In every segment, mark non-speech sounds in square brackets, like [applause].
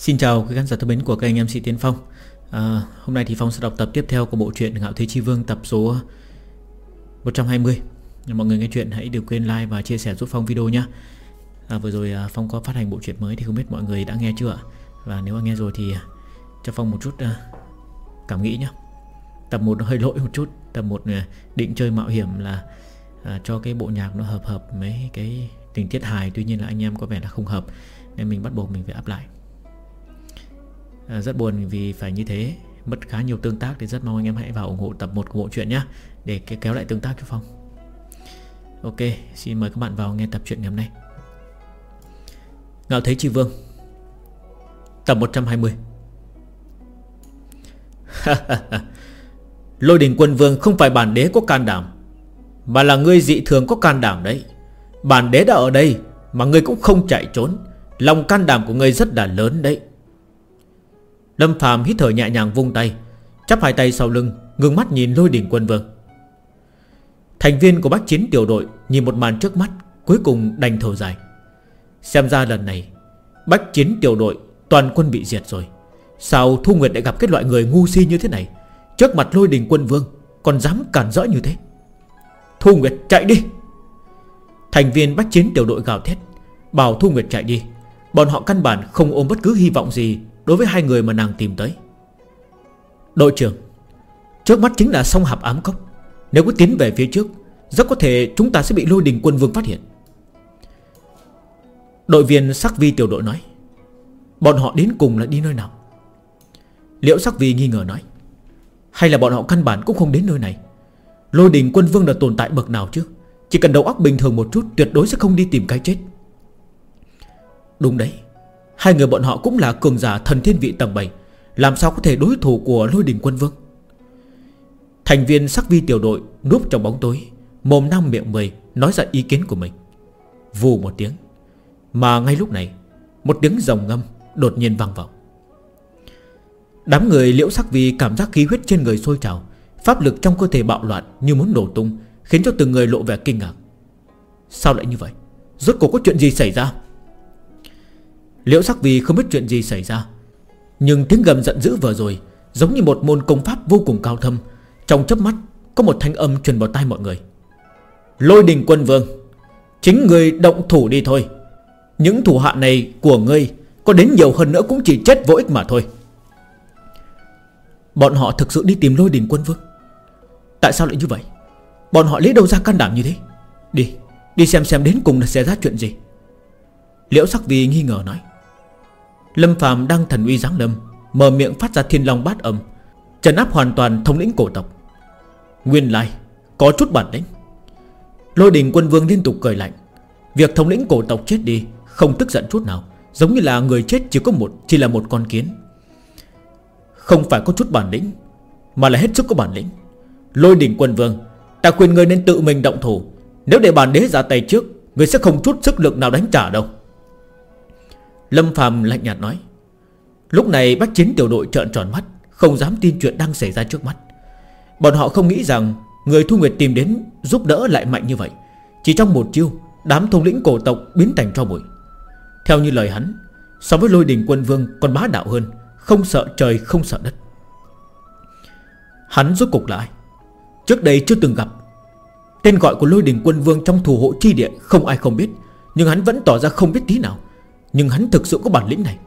Xin chào quý khán giả thân mến của kênh MC Tiến Phong. À, Hôm nay thì Phong sẽ đọc tập tiếp theo của bộ truyện Ngạo Thế Chi Vương tập số 120 Mọi người nghe chuyện hãy đừng quên like và chia sẻ giúp Phong video nhé. À, Vừa rồi à, Phong có phát hành bộ truyện mới thì không biết mọi người đã nghe chưa ạ? Và nếu mà nghe rồi thì à, cho Phong một chút à, cảm nghĩ nhé. Tập 1 nó hơi lỗi một chút. Tập 1 định chơi mạo hiểm là à, cho cái bộ nhạc nó hợp hợp mấy cái tình tiết hài. Tuy nhiên là anh em có vẻ là không hợp Nên mình bắt buộc mình phải áp lại à, Rất buồn vì phải như thế. Mất khá nhiều tương tác thì rất mong anh em hãy vào ủng hộ tập 1 của bộ truyện nhé Để kéo lại tương tác cho Phong. Ok, xin mời các bạn vào nghe tập truyện ngày hôm nay. Ngạo Thế Chi Vương Tập 120 [laughs] Lôi đình quân vương không phải bản đế có can đảm Mà là ngươi dị thường có can đảm đấy. Bản đế đã ở đây Mà ngươi cũng không chạy trốn. Lòng can đảm của ngươi rất là lớn đấy. Lâm Phạm hít thở nhẹ nhàng vung tay, Chắp hai tay sau lưng Ngưng mắt nhìn lôi đỉnh quân vương. Thành viên của bác chiến tiểu đội Nhìn một màn trước mắt, Cuối cùng đành thở dài. Xem ra lần này Bách chiến tiểu đội Toàn quân bị diệt rồi. Sao Thu Nguyệt lại gặp cái loại người ngu si như thế này? Trước mặt lôi đình quân vương, Còn dám cản rỡ như thế? Thu Nguyệt chạy đi! Thành viên bách chiến tiểu đội gào thét, Bảo Thu Nguyệt chạy đi. Bọn họ căn bản không ôm bất cứ hy vọng gì Đối với hai người mà nàng tìm tới. Đội trưởng, Trước mắt chính là sông hạp ám cốc. Nếu cứ tiến về phía trước, Rất có thể chúng ta sẽ bị lôi đình quân vương phát hiện. Đội viên sắc vi tiểu đội nói, Bọn họ đến cùng là đi nơi nào? Liễu sắc vi nghi ngờ nói, Hay là bọn họ căn bản cũng không đến nơi này? Lôi đình quân vương là tồn tại bậc nào chứ? Chỉ cần đầu óc bình thường một chút, Tuyệt đối sẽ không đi tìm cái chết. Đúng đấy Hai người bọn họ cũng là cường giả thần thiên vị tầng 7 Làm sao có thể đối thủ của lôi đình quân vương? Thành viên sắc vi tiểu đội Núp trong bóng tối, Mồm năm miệng mười Nói ra ý kiến của mình. Vù một tiếng, Mà ngay lúc này, Một tiếng rồng ngâm đột nhiên vang vọng. Đám người liễu sắc vi cảm giác khí huyết trên người sôi trào, Pháp lực trong cơ thể bạo loạn như muốn nổ tung, Khiến cho từng người lộ vẻ kinh ngạc. Sao lại như vậy? Rốt cuộc có chuyện gì xảy ra? Liễu sắc vì không biết chuyện gì xảy ra. Nhưng tiếng gầm giận dữ vừa rồi Giống như một môn công pháp vô cùng cao thâm. Trong chớp mắt, Có một thanh âm truyền vào tai mọi người. Lôi đình quân vương, Chính người động thủ đi thôi. Những thủ hạ này của ngươi Có đến nhiều hơn nữa cũng chỉ chết vô ích mà thôi. Bọn họ thực sự đi tìm lôi đình quân vương? Tại sao lại như vậy? Bọn họ lấy đâu ra can đảm như thế? Đi Đi xem xem đến cùng là xảy ra chuyện gì. Liễu sắc vì nghi ngờ nói. Lâm Phạm đang thần uy giáng lâm, Mở miệng phát ra thiên long bát âm Trần áp hoàn toàn thống lĩnh cổ tộc. Nguyên lai, Có chút bản lĩnh. Lôi đình quân vương liên tục cười lạnh, Việc thống lĩnh cổ tộc chết đi, Không tức giận chút nào, Giống như là người chết chỉ có một, Chỉ là một con kiến. Không phải có chút bản lĩnh, Mà là hết sức có bản lĩnh. Lôi đình quân vương, Ta khuyên người nên tự mình động thủ, Nếu để bản đế ra tay trước Người sẽ không chút sức lực nào đánh trả đâu. Lâm Phạm lạnh nhạt nói, Lúc này Bác chiến tiểu đội trợn tròn mắt, Không dám tin chuyện đang xảy ra trước mắt. Bọn họ không nghĩ rằng Người Thu Nguyệt tìm đến giúp đỡ lại mạnh như vậy. Chỉ trong một chiêu, Đám thống lĩnh cổ tộc biến thành cho bụi. Theo như lời hắn, So với lôi đình quân vương còn bá đạo hơn, Không sợ trời không sợ đất. Hắn rốt cục lại Trước đây chưa từng gặp. Tên gọi của lôi đình quân vương trong thủ hộ chi địa Không ai không biết, Nhưng hắn vẫn tỏ ra không biết tí nào nhưng hắn thực sự có bản lĩnh này.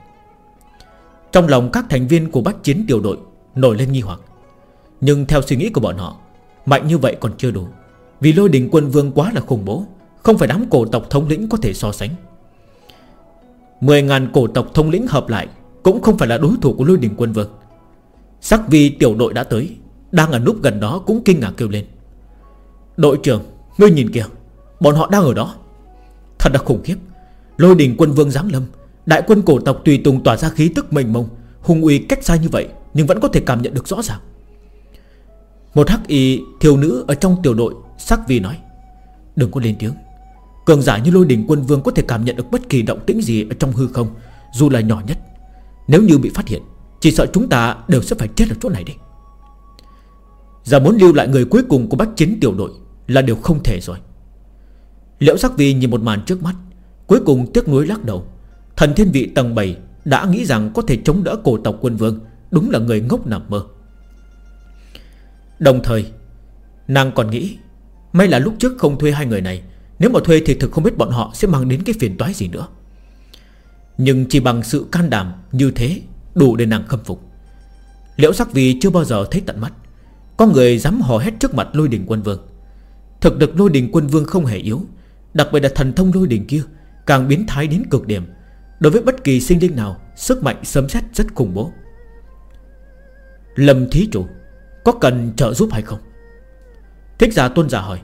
Trong lòng các thành viên của bách chiến tiểu đội Nổi lên nghi hoặc. Nhưng theo suy nghĩ của bọn họ, Mạnh như vậy còn chưa đủ. Vì lôi đình quân vương quá là khủng bố, Không phải đám cổ tộc thống lĩnh có thể so sánh. 10.000 cổ tộc thống lĩnh hợp lại Cũng không phải là đối thủ của lôi đình quân vương. Sắc vi tiểu đội đã tới, Đang ở núp gần đó cũng kinh ngạc kêu lên. Đội trưởng, Ngươi nhìn kìa, Bọn họ đang ở đó. Thật là khủng khiếp. Lôi đình quân vương giáng lâm. Đại quân cổ tộc tùy tùng tỏa ra khí tức mênh mông Hùng uy cách xa như vậy Nhưng vẫn có thể cảm nhận được rõ ràng. Một hắc y thiếu nữ ở trong tiểu đội, Sắc vi nói, Đừng có lên tiếng. Cường giả như lôi đình quân vương có thể cảm nhận được bất kỳ động tĩnh gì ở trong hư không, Dù là nhỏ nhất. Nếu như bị phát hiện, Chỉ sợ chúng ta đều sẽ phải chết ở chỗ này đi. Giờ muốn lưu lại người cuối cùng của bác chiến tiểu đội Là điều không thể rồi. Liễu sắc vi nhìn một màn trước mắt Cuối cùng tiếc nuối lắc đầu. Thần thiên vị tầng 7 Đã nghĩ rằng có thể chống đỡ cổ tộc quân vương, Đúng là người ngốc nằm mơ. Đồng thời, Nàng còn nghĩ, May là lúc trước không thuê hai người này, Nếu mà thuê thì thực không biết bọn họ sẽ mang đến cái phiền toái gì nữa. Nhưng chỉ bằng sự can đảm như thế Đủ để nàng khâm phục. Liễu sắc vì chưa bao giờ thấy tận mắt. Có người dám hò hét trước mặt lôi đình quân vương. Thực lực lôi đình quân vương không hề yếu, Đặc biệt là thần thông lôi đình kia Càng biến thái đến cực điểm. Đối với bất kỳ sinh linh nào, Sức mạnh sấm xét rất khủng bố. Lâm thí chủ, Có cần trợ giúp hay không? Thích giả tôn giả hỏi.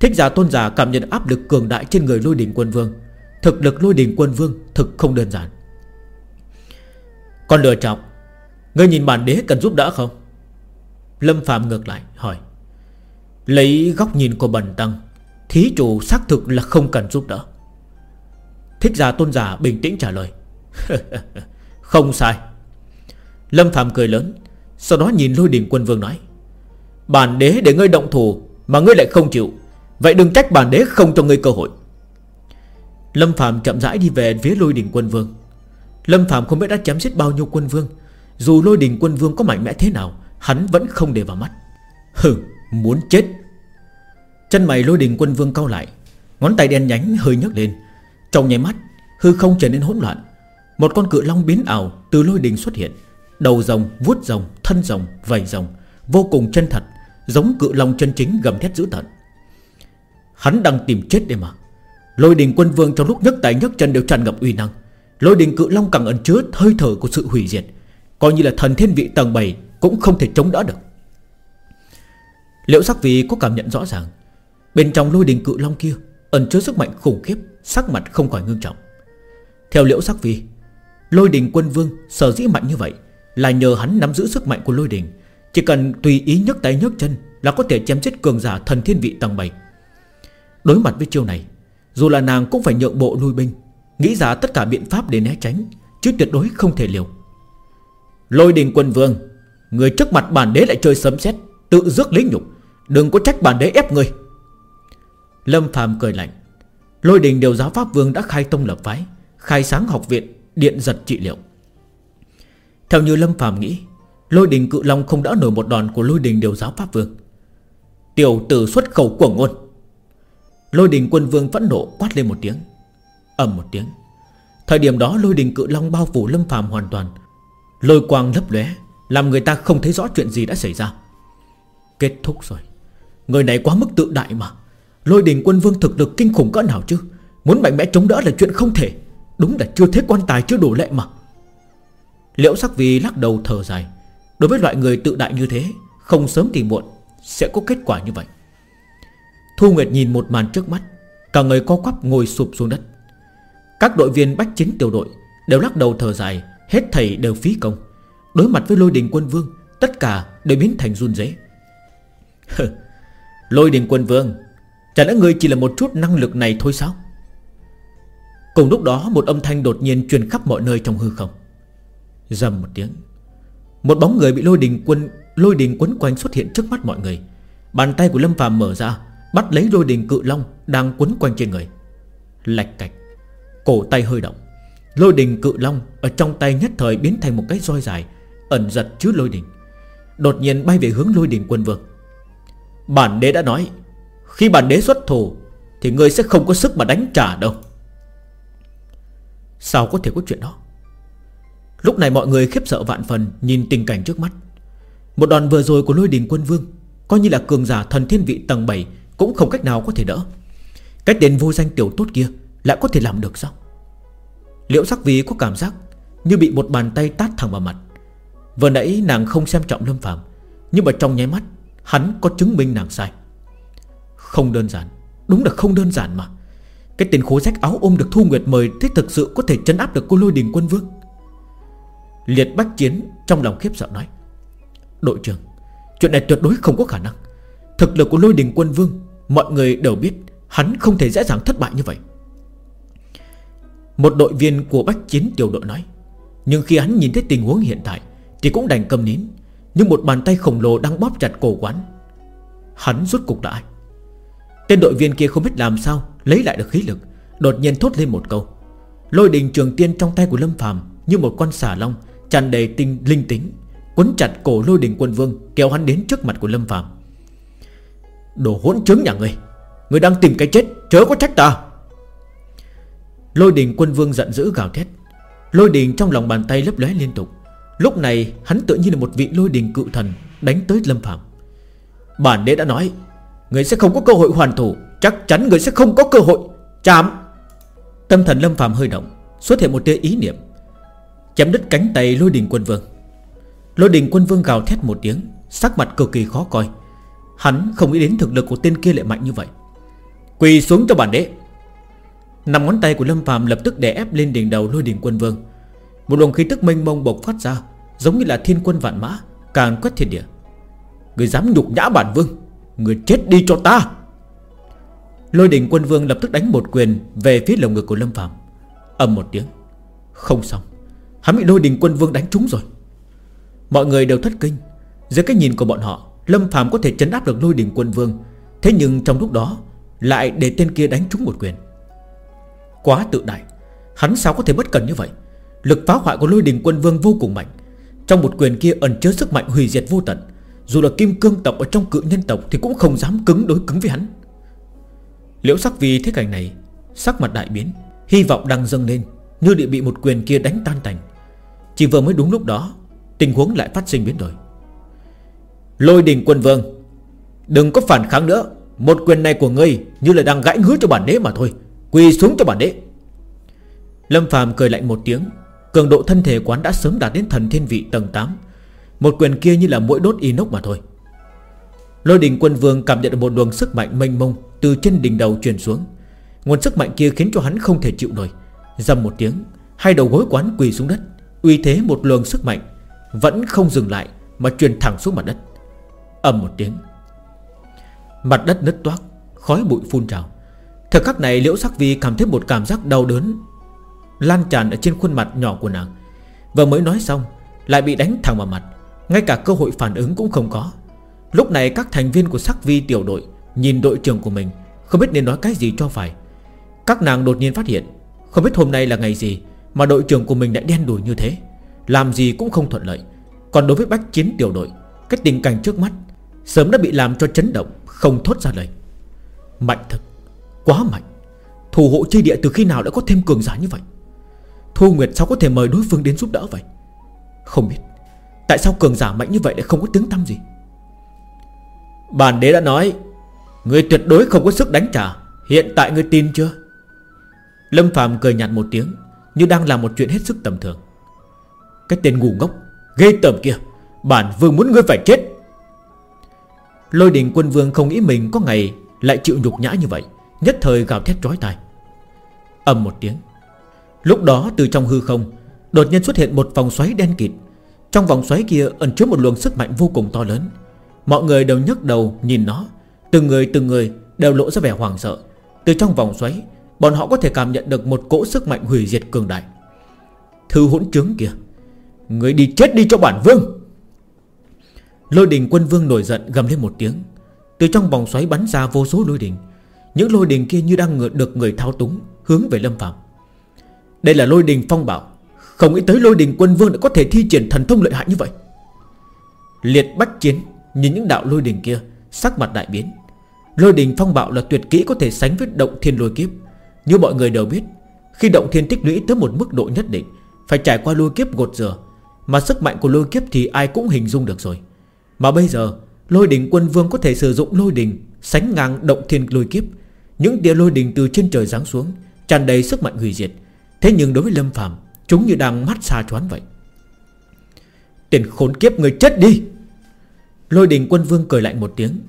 Thích giả tôn giả cảm nhận áp lực cường đại trên người lôi đình quân vương. Thực lực lôi đình quân vương Thực không đơn giản. Còn lừa trọng, Ngươi nhìn bản đế cần giúp đỡ không? Lâm Phạm ngược lại hỏi. Lấy góc nhìn của bần tăng, Thí chủ xác thực là không cần giúp đỡ. Thích giả tôn giả bình tĩnh trả lời. [laughs] Không sai. Lâm Phạm cười lớn, Sau đó nhìn lôi đình quân vương nói. Bản đế để ngươi động thủ Mà ngươi lại không chịu, Vậy đừng trách bản đế không cho ngươi cơ hội. Lâm Phạm chậm rãi đi về phía lôi đình quân vương. Lâm Phạm không biết đã chém giết bao nhiêu quân vương, Dù lôi đình quân vương có mạnh mẽ thế nào, Hắn vẫn không để vào mắt. [laughs] Hừ, muốn chết. Chân mày lôi đình quân vương cao lại, Ngón tay đen nhánh hơi nhấc lên trong nháy mắt Hư không trở nên hỗn loạn. Một con cự long biến ảo từ lôi đình xuất hiện. Đầu rồng, vuốt rồng, thân rồng, vầy rồng Vô cùng chân thật Giống cự long chân chính gầm thét dữ tận Hắn đang tìm chết đây mà. Lôi đình quân vương trong lúc nhấc tay nhấc chân đều tràn ngập uy năng. Lôi đình cự long càng ẩn chứa hơi thở của sự hủy diệt. Coi như là thần thiên vị tầng 7 Cũng không thể chống đỡ được. Liệu sắc vị có cảm nhận rõ ràng Bên trong lôi đình cự long kia Ẩn chứa sức mạnh khủng khiếp. Sắc mặt không khỏi ngưng trọng. Theo liễu sắc vi, Lôi đình quân vương sở dĩ mạnh như vậy Là nhờ hắn nắm giữ sức mạnh của lôi đình. Chỉ cần tùy ý nhấc tay nhấc chân Là có thể chém chết cường giả thần thiên vị tầng 7 Đối mặt với chiêu này, Dù là nàng cũng phải nhượng bộ lui binh, Nghĩ ra tất cả biện pháp để né tránh, Chứ tuyệt đối không thể liều. Lôi đình quân vương, Người trước mặt bản đế lại chơi sấm sét, Tự rước lấy nhục, Đừng có trách bản đế ép người. Lâm phàm cười lạnh. Lôi đình điều giáo Pháp Vương đã khai tông lập phái, Khai sáng học viện, Điện giật trị liệu. Theo như Lâm phàm nghĩ, Lôi đình cự long không đỡ nổi một đòn của lôi đình điều giáo Pháp Vương. Tiểu tử xuất khẩu cuồng ngôn. Lôi đình quân vương phẫn nộ quát lên một tiếng, ầm một tiếng. Thời điểm đó lôi đình cự long bao phủ lâm phàm hoàn toàn, Lôi quang lấp lóe, Làm người ta không thấy rõ chuyện gì đã xảy ra. Kết thúc rồi. Người này quá mức tự đại mà. Lôi đình quân vương thực lực kinh khủng cỡ nào chứ? Muốn mạnh mẽ chống đỡ là chuyện không thể. Đúng là chưa thế quan tài, chưa đủ lệ mà. Liễu sắc vì lắc đầu thở dài. Đối với loại người tự đại như thế, Không sớm thì muộn Sẽ có kết quả như vậy. Thu Nguyệt nhìn một màn trước mắt, Cả người co quắp ngồi sụp xuống đất. Các đội viên bách chính tiểu đội Đều lắc đầu thở dài, Hết thầy đều phí công. Đối mặt với lôi đình quân vương, Tất cả đều biến thành run rế. [laughs] Lôi đình quân vương Chả lẽ người chỉ là một chút năng lực này thôi sao? Cùng lúc đó, một âm thanh đột nhiên truyền khắp mọi nơi trong hư không. Dầm một tiếng, Một bóng người bị lôi đình quân, Lôi đình quấn quanh xuất hiện trước mắt mọi người. Bàn tay của Lâm phàm mở ra, Bắt lấy lôi đình cự long Đang quấn quanh trên người. Lạch cạch, Cổ tay hơi động. Lôi đình cự long Ở trong tay nhất thời biến thành một cái roi dài, Ẩn giật trước lôi đình. Đột nhiên bay về hướng lôi đình quân vương. Bản đế đã nói khi bản đế xuất thủ Thì ngươi sẽ không có sức mà đánh trả đâu. Sao có thể có chuyện đó? Lúc này mọi người khiếp sợ vạn phần, Nhìn tình cảnh trước mắt. Một đòn vừa rồi của lôi đình quân vương, Coi như là cường giả thần thiên vị tầng 7 Cũng không cách nào có thể đỡ. Cái đến vô danh tiểu tốt kia Lại có thể làm được sao? Liễu sắc vì có cảm giác Như bị một bàn tay tát thẳng vào mặt. Vừa nãy nàng không xem trọng Lâm Phạm Nhưng mà trong nháy mắt, Hắn có chứng minh nàng sai. Không đơn giản. Đúng là không đơn giản mà. Cái tên khố rách áo ôm được Thu Nguyệt mời Thế thực sự có thể chấn áp được cô lôi đình quân vương. Liệt bách chiến Trong lòng khiếp sợ nói, Đội trưởng, Chuyện này tuyệt đối không có khả năng. Thực lực của lôi đình quân vương, Mọi người đều biết, Hắn không thể dễ dàng thất bại như vậy. Một đội viên của bách chiến tiểu đội nói, Nhưng khi hắn nhìn thấy tình huống hiện tại Thì cũng đành cầm nín, Nhưng một bàn tay khổng lồ đang bóp chặt cổ quán. Hắn rút cục là ai? Tên đội viên kia không biết làm sao, Lấy lại được khí lực, Đột nhiên thốt lên một câu. Lôi đình trường tiên trong tay của Lâm phàm Như một con xà long, tràn đầy tinh linh tính, Quấn chặt cổ lôi đình quân vương, Kéo hắn đến trước mặt của Lâm Phạm Đồ hỗn trứng nhà ngươi người đang tìm cái chết, chớ có trách ta. Lôi đình quân vương giận dữ gào thét. Lôi đình trong lòng bàn tay lấp lóe liên tục. Lúc này, hắn tự như là một vị lôi đình cự thần Đánh tới Lâm Phạm Bản đế đã nói Người sẽ không có cơ hội hoàn thủ. Chắc chắn người sẽ không có cơ hội. Chạm! Tâm thần Lâm Phạm hơi động, Xuất hiện một tia ý niệm. Chém đứt cánh tay lôi đình quân vương. Lôi đình quân vương gào thét một tiếng, Sắc mặt cực kỳ khó coi. Hắn không nghĩ đến thực lực của tên kia lại mạnh như vậy. Quỳ xuống cho bản đế. Nằm ngón tay của Lâm Phạm lập tức đè ép lên đỉnh đầu lôi đình quân vương. Một luồng khí tức mênh mông bộc phát ra, Giống như là thiên quân vạn mã, Càng quét thiên địa. Người dám nhục nhã bản vương. Người chết đi cho ta. Lôi đình quân vương lập tức đánh một quyền Về phía lồng ngực của Lâm Phạm Âm một tiếng. Không xong. Hắn bị lôi đình quân vương đánh trúng rồi. Mọi người đều thất kinh. Dưới cái nhìn của bọn họ, Lâm Phạm có thể chấn áp được lôi đình quân vương. Thế nhưng trong lúc đó, Lại để tên kia đánh trúng một quyền. Quá tự đại. Hắn sao có thể bất cần như vậy? Lực phá hoại của lôi đình quân vương vô cùng mạnh. Trong một quyền kia ẩn chứa sức mạnh hủy diệt vô tận. Dù là kim cương tộc ở trong cự nhân tộc Thì cũng không dám cứng đối cứng với hắn. Liễu sắc vì thế cảnh này, Sắc mặt đại biến, Hy vọng đang dâng lên, Như địa bị một quyền kia đánh tan tành. Chỉ vừa mới đúng lúc đó, Tình huống lại phát sinh biến đổi. Lôi đình quân vương, Đừng có phản kháng nữa. Một quyền này của ngươi như là đang gãy hứa cho bản đế mà thôi, Quỳ xuống cho bản đế. Lâm phàm cười lạnh một tiếng, Cường độ thân thể quán đã sớm đạt đến thần thiên vị tầng 8 một quyền kia như là mũi đốt inox mà thôi. Lôi đình quân vương cảm nhận được một luồng sức mạnh mênh mông Từ trên đỉnh đầu truyền xuống. Nguồn sức mạnh kia khiến cho hắn không thể chịu nổi. Dầm một tiếng, Hai đầu gối quán quỳ xuống đất. Uy thế một luồng sức mạnh Vẫn không dừng lại Mà truyền thẳng xuống mặt đất. Ầm một tiếng, Mặt đất nứt toát Khói bụi phun trào. Thời khắc này Liễu Sắc Vi cảm thấy một cảm giác đau đớn Lan tràn ở trên khuôn mặt nhỏ của nàng. Và mới nói xong, Lại bị đánh thẳng vào mặt. Ngay cả cơ hội phản ứng cũng không có. Lúc này các thành viên của Sắc Vi tiểu đội Nhìn đội trưởng của mình, Không biết nên nói cái gì cho phải. Các nàng đột nhiên phát hiện, Không biết hôm nay là ngày gì Mà đội trưởng của mình đã đen đủi như thế. Làm gì cũng không thuận lợi. Còn đối với bách chiến tiểu đội, Cái tình cảnh trước mắt Sớm đã bị làm cho chấn động, Không thốt ra lời. Mạnh thật, Quá mạnh. Thủ hộ chi địa từ khi nào đã có thêm cường giả như vậy? Thu Nguyệt sao có thể mời đối phương đến giúp đỡ vậy? Không biết. Tại sao cường giả mạnh như vậy lại không có tiếng tăm gì? Bản đế đã nói, Người tuyệt đối không có sức đánh trả. Hiện tại người tin chưa? Lâm Phạm cười nhạt một tiếng, Như đang làm một chuyện hết sức tầm thường. Cái tên ngu ngốc, Ghê tởm kia, Bản vương muốn ngươi phải chết. Lôi đình quân vương không nghĩ mình có ngày Lại chịu nhục nhã như vậy, Nhất thời gào thét trói tai. Âm một tiếng. Lúc đó từ trong hư không, Đột nhiên xuất hiện một vòng xoáy đen kịt trong vòng xoáy kia ẩn chứa một luồng sức mạnh vô cùng to lớn. Mọi người đều nhấc đầu nhìn nó. Từng người từng người đều lộ ra vẻ hoàng sợ. Từ trong vòng xoáy, Bọn họ có thể cảm nhận được một cỗ sức mạnh hủy diệt cường đại. Thư hỗn trướng kìa Người đi chết đi cho bản vương! Lôi đình quân vương nổi giận gầm lên một tiếng. Từ trong vòng xoáy bắn ra vô số lôi đình. Những lôi đình kia như đang được người thao túng Hướng về Lâm Phạm Đây là lôi đình phong bảo. Không nghĩ tới lôi đình quân vương đã có thể thi triển thần thông lợi hại như vậy. Liệt bách chiến Nhìn những đạo lôi đình kia, Sắc mặt đại biến. Lôi đình phong bạo là tuyệt kỹ có thể sánh với động thiên lôi kiếp. Như mọi người đều biết, Khi động thiên tích lũy tới một mức độ nhất định, Phải trải qua lôi kiếp gột rửa, Mà sức mạnh của lôi kiếp thì ai cũng hình dung được rồi. Mà bây giờ, Lôi đình quân vương có thể sử dụng lôi đình Sánh ngang động thiên lôi kiếp. Những tia lôi đình từ trên trời giáng xuống, tràn đầy sức mạnh hủy diệt. Thế nhưng đối với Lâm Phàm Chúng như đang mắt xa choán vậy. Tiền khốn kiếp, người chết đi. Lôi đình quân vương cười lạnh một tiếng.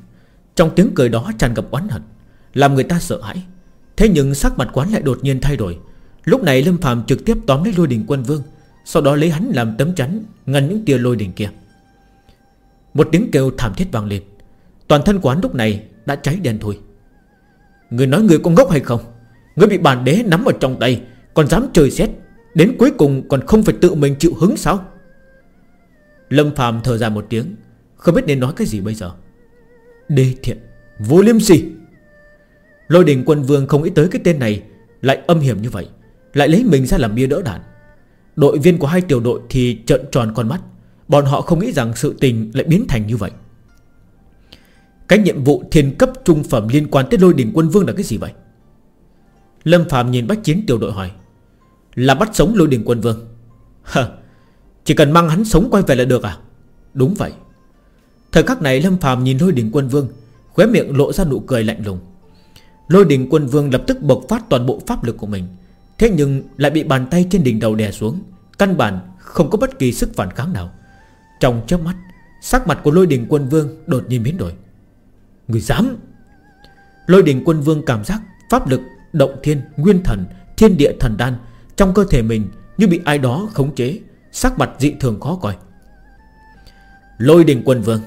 Trong tiếng cười đó tràn ngập oán hận, Làm người ta sợ hãi. Thế nhưng sắc mặt quán lại đột nhiên thay đổi. Lúc này Lâm Phạm trực tiếp tóm lấy lôi đình quân vương, Sau đó lấy hắn làm tấm chắn Ngăn những tia lôi đình kia. Một tiếng kêu thảm thiết vang lên. Toàn thân quán lúc này đã cháy đen thôi Người nói người có ngốc hay không? Người bị bản đế nắm ở trong tay, Còn dám trời xét? Đến cuối cùng còn không phải tự mình chịu hứng sao? Lâm Phạm thở dài một tiếng, không biết nên nói cái gì bây giờ. Đê thiện, Vô liêm sỉ. Lôi đình quân vương không nghĩ tới cái tên này, Lại âm hiểm như vậy, Lại lấy mình ra làm bia đỡ đạn. Đội viên của hai tiểu đội thì trợn tròn con mắt, Bọn họ không nghĩ rằng sự tình lại biến thành như vậy. Cái nhiệm vụ thiên cấp trung phẩm liên quan tới lôi đình quân vương là cái gì vậy? Lâm Phạm nhìn bách chiến tiểu đội hỏi. Là bắt sống lôi đình quân vương. Hờ Chỉ cần mang hắn sống quay về là được à? Đúng vậy. Thời khắc này Lâm phàm nhìn lôi đình quân vương Khóe miệng lộ ra nụ cười lạnh lùng. Lôi đình quân vương lập tức bộc phát toàn bộ pháp lực của mình Thế nhưng lại bị bàn tay trên đỉnh đầu đè xuống Căn bản không có bất kỳ sức phản kháng nào. Trong chớp mắt Sắc mặt của lôi đình quân vương đột nhiên biến đổi. Người dám! Lôi đình quân vương cảm giác Pháp lực, động thiên, nguyên thần Thiên địa thần đan trong cơ thể mình như bị ai đó khống chế Sắc mặt dị thường khó coi. Lôi đình quân vương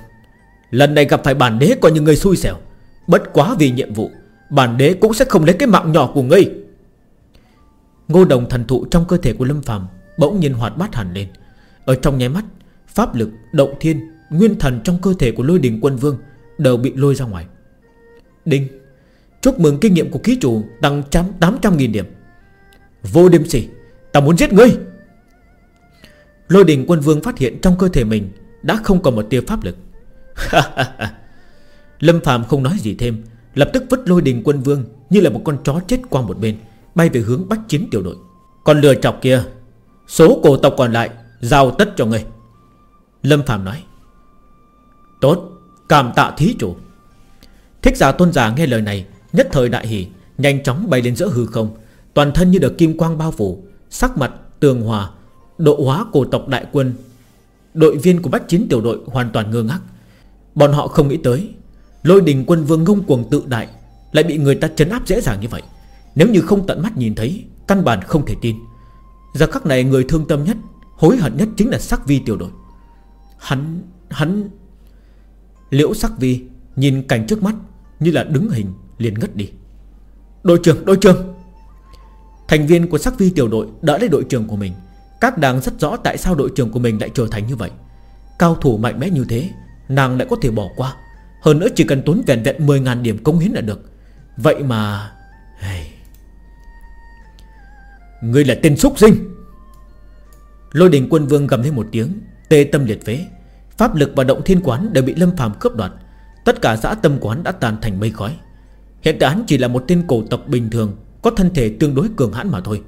Lần này gặp phải bản đế coi như người xui xẻo. Bất quá vì nhiệm vụ Bản đế cũng sẽ không lấy cái mạng nhỏ của ngươi. Ngô đồng thần thụ trong cơ thể của Lâm Phàm Bỗng nhiên hoạt bát hẳn lên. Ở trong nháy mắt Pháp lực, động thiên, nguyên thần trong cơ thể của lôi đình quân vương Đều bị lôi ra ngoài. Đinh Chúc mừng kinh nghiệm của ký chủ tăng 800.000 điểm. Vô đêm sỉ Ta muốn giết ngươi. Lôi đình quân vương phát hiện trong cơ thể mình Đã không còn một tia pháp lực. [laughs] Lâm Phạm không nói gì thêm, Lập tức vứt lôi đình quân vương Như là một con chó chết qua một bên, Bay về hướng bách chiến tiểu đội. Còn lừa chọc kia Số cổ tộc còn lại, Giao tất cho ngươi. Lâm Phạm nói, Tốt, Cảm tạ thí chủ. Thích giả tôn giả nghe lời này, Nhất thời đại hỷ Nhanh chóng bay lên giữa hư không Toàn thân như được kim quang bao phủ Sắc mặt tường hòa Độ hóa cổ tộc đại quân. Đội viên của bách chiến tiểu đội hoàn toàn ngơ ngác. Bọn họ không nghĩ tới Lôi đình quân vương ngông cuồng tự đại Lại bị người ta chấn áp dễ dàng như vậy. Nếu như không tận mắt nhìn thấy Căn bản không thể tin. Giờ khắc này người thương tâm nhất Hối hận nhất chính là sắc vi tiểu đội. Hắn, hắn Liễu sắc vi Nhìn cảnh trước mắt Như là đứng hình liền ngất đi. Đội trưởng, đội trưởng! Thành viên của sắc vi tiểu đội đỡ lấy đội trưởng của mình. Các nàng rất rõ tại sao đội trưởng của mình lại trở thành như vậy. Cao thủ mạnh mẽ như thế, Nàng lại có thể bỏ qua. Hơn nữa chỉ cần tốn vẹn vẹn 10.000 điểm công hiến là được. Vậy mà, hey. Ngươi là tên xúc sinh. Lôi đình quân vương gầm lên một tiếng, Tê tâm liệt phế. Pháp lực và động thiên quán đều bị Lâm phàm cướp đoạt. Tất cả giã tâm quán đã tàn thành mây khói. Hiện tại hắn chỉ là một tên cổ tộc bình thường có thân thể tương đối cường hãn mà thôi.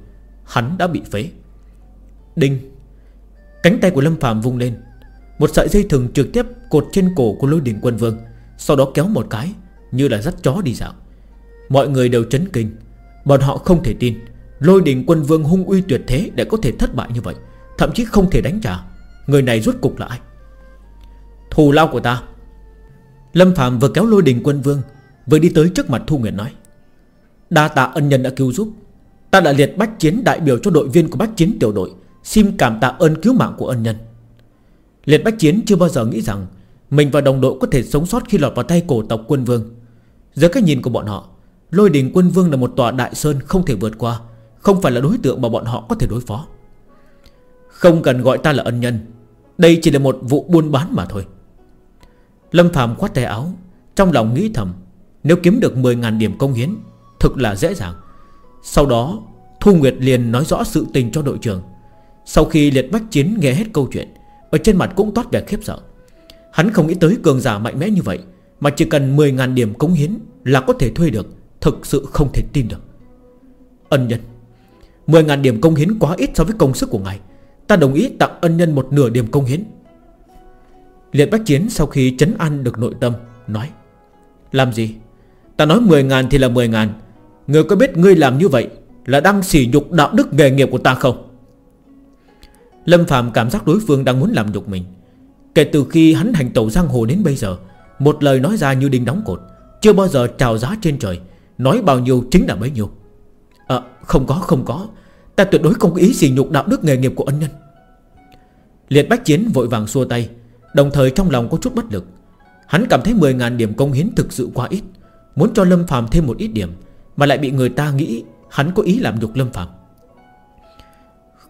Hắn đã bị phế. Đinh. Cánh tay của Lâm Phạm vung lên. Một sợi dây thừng trực tiếp cột trên cổ của lôi đình quân vương, Sau đó kéo một cái, Như là dắt chó đi dạo. Mọi người đều chấn kinh. Bọn họ không thể tin, Lôi đình quân vương hung uy tuyệt thế Để có thể thất bại như vậy, Thậm chí không thể đánh trả. Người này rút cục là ai? Thù lao của ta. Lâm Phạm vừa kéo lôi đình quân vương, Vừa đi tới trước mặt Thu Nguyệt nói. Đa tạ ân nhân đã cứu giúp. Ta đã liệt bách chiến đại biểu cho đội viên của bách chiến tiểu đội. Xin cảm tạ ơn cứu mạng của ân nhân. Liệt bách chiến chưa bao giờ nghĩ rằng Mình và đồng đội có thể sống sót khi lọt vào tay cổ tộc quân vương. Dưới cái nhìn của bọn họ, Lôi đình quân vương là một tòa đại sơn không thể vượt qua, Không phải là đối tượng mà bọn họ có thể đối phó. Không cần gọi ta là ân nhân, Đây chỉ là một vụ buôn bán mà thôi. Lâm Phạm khoát tay áo, Trong lòng nghĩ thầm, Nếu kiếm được 10.000 điểm công hiến Thực là dễ dàng. Sau đó, Thu Nguyệt liền nói rõ sự tình cho đội trưởng. Sau khi liệt bách chiến nghe hết câu chuyện, Ở trên mặt cũng toát vẻ khiếp sợ. Hắn không nghĩ tới cường giả mạnh mẽ như vậy, Mà chỉ cần 10.000 điểm cống hiến Là có thể thuê được, Thực sự không thể tin được. Ân nhân 10.000 điểm công hiến quá ít so với công sức của ngài. Ta đồng ý tặng ân nhân một nửa điểm công hiến. Liệt Bách Chiến sau khi chấn an được nội tâm, Nói, Làm gì? Ta nói 10 ngàn thì là 10 ngàn Người có biết ngươi làm như vậy Là đang sỉ nhục đạo đức nghề nghiệp của ta không? Lâm Phạm cảm giác đối phương đang muốn làm nhục mình. Kể từ khi hắn hành tẩu giang hồ đến bây giờ, Một lời nói ra như đinh đóng cột, Chưa bao giờ trào giá trên trời, Nói bao nhiêu chính là bấy nhiêu. À không có không có. Ta tuyệt đối không có ý sỉ nhục đạo đức nghề nghiệp của ân nhân. Liệt Bách Chiến vội vàng xua tay, Đồng thời trong lòng có chút bất lực. Hắn cảm thấy 10.000 điểm công hiến thực sự quá ít, Muốn cho Lâm Phàm thêm một ít điểm mà lại bị người ta nghĩ Hắn có ý làm nhục Lâm Phạm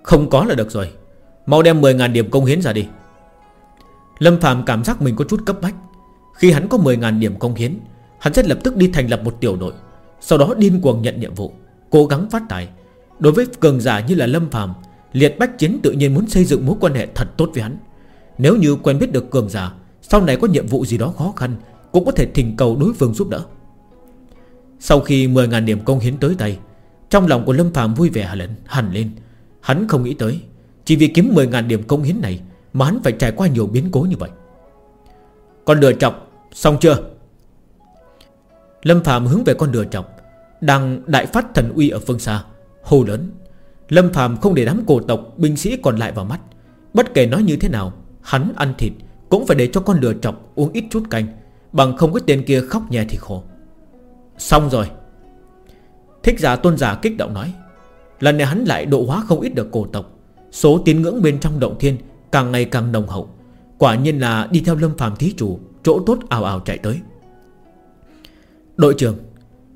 Không có là được rồi. Mau đem 10.000 điểm công hiến ra đi. Lâm Phạm cảm giác mình có chút cấp bách. Khi hắn có 10.000 điểm công hiến, Hắn sẽ lập tức đi thành lập một tiểu đội, Sau đó điên cuồng nhận nhiệm vụ, Cố gắng phát tài. Đối với cường giả như là Lâm Phạm Liệt Bách Chiến tự nhiên muốn xây dựng mối quan hệ thật tốt với hắn. Nếu như quen biết được cường giả, Sau này có nhiệm vụ gì đó khó khăn, Cũng có thể thỉnh cầu đối phương giúp đỡ. Sau khi 10.000 điểm công hiến tới tay Trong lòng của Lâm Phạm vui vẻ hẳn lên, hẳn lên. Hắn không nghĩ tới Chỉ vì kiếm 10.000 điểm công hiến này Mà hắn phải trải qua nhiều biến cố như vậy. Con lừa chọc Xong chưa? Lâm Phạm hướng về con lừa chọc Đang đại phát thần uy ở phương xa. Hồ lớn Lâm Phạm không để đám cổ tộc binh sĩ còn lại vào mắt. Bất kể nói như thế nào Hắn ăn thịt Cũng phải để cho con lừa chọc uống ít chút canh Bằng không có tên kia khóc nhè thì khổ. Xong rồi. Thích giả tôn giả kích động nói. Lần này hắn lại độ hóa không ít được cổ tộc. Số tín ngưỡng bên trong động thiên Càng ngày càng nồng hậu. Quả nhiên là đi theo lâm phàm thí chủ, Chỗ tốt ảo ảo chạy tới. Đội trưởng,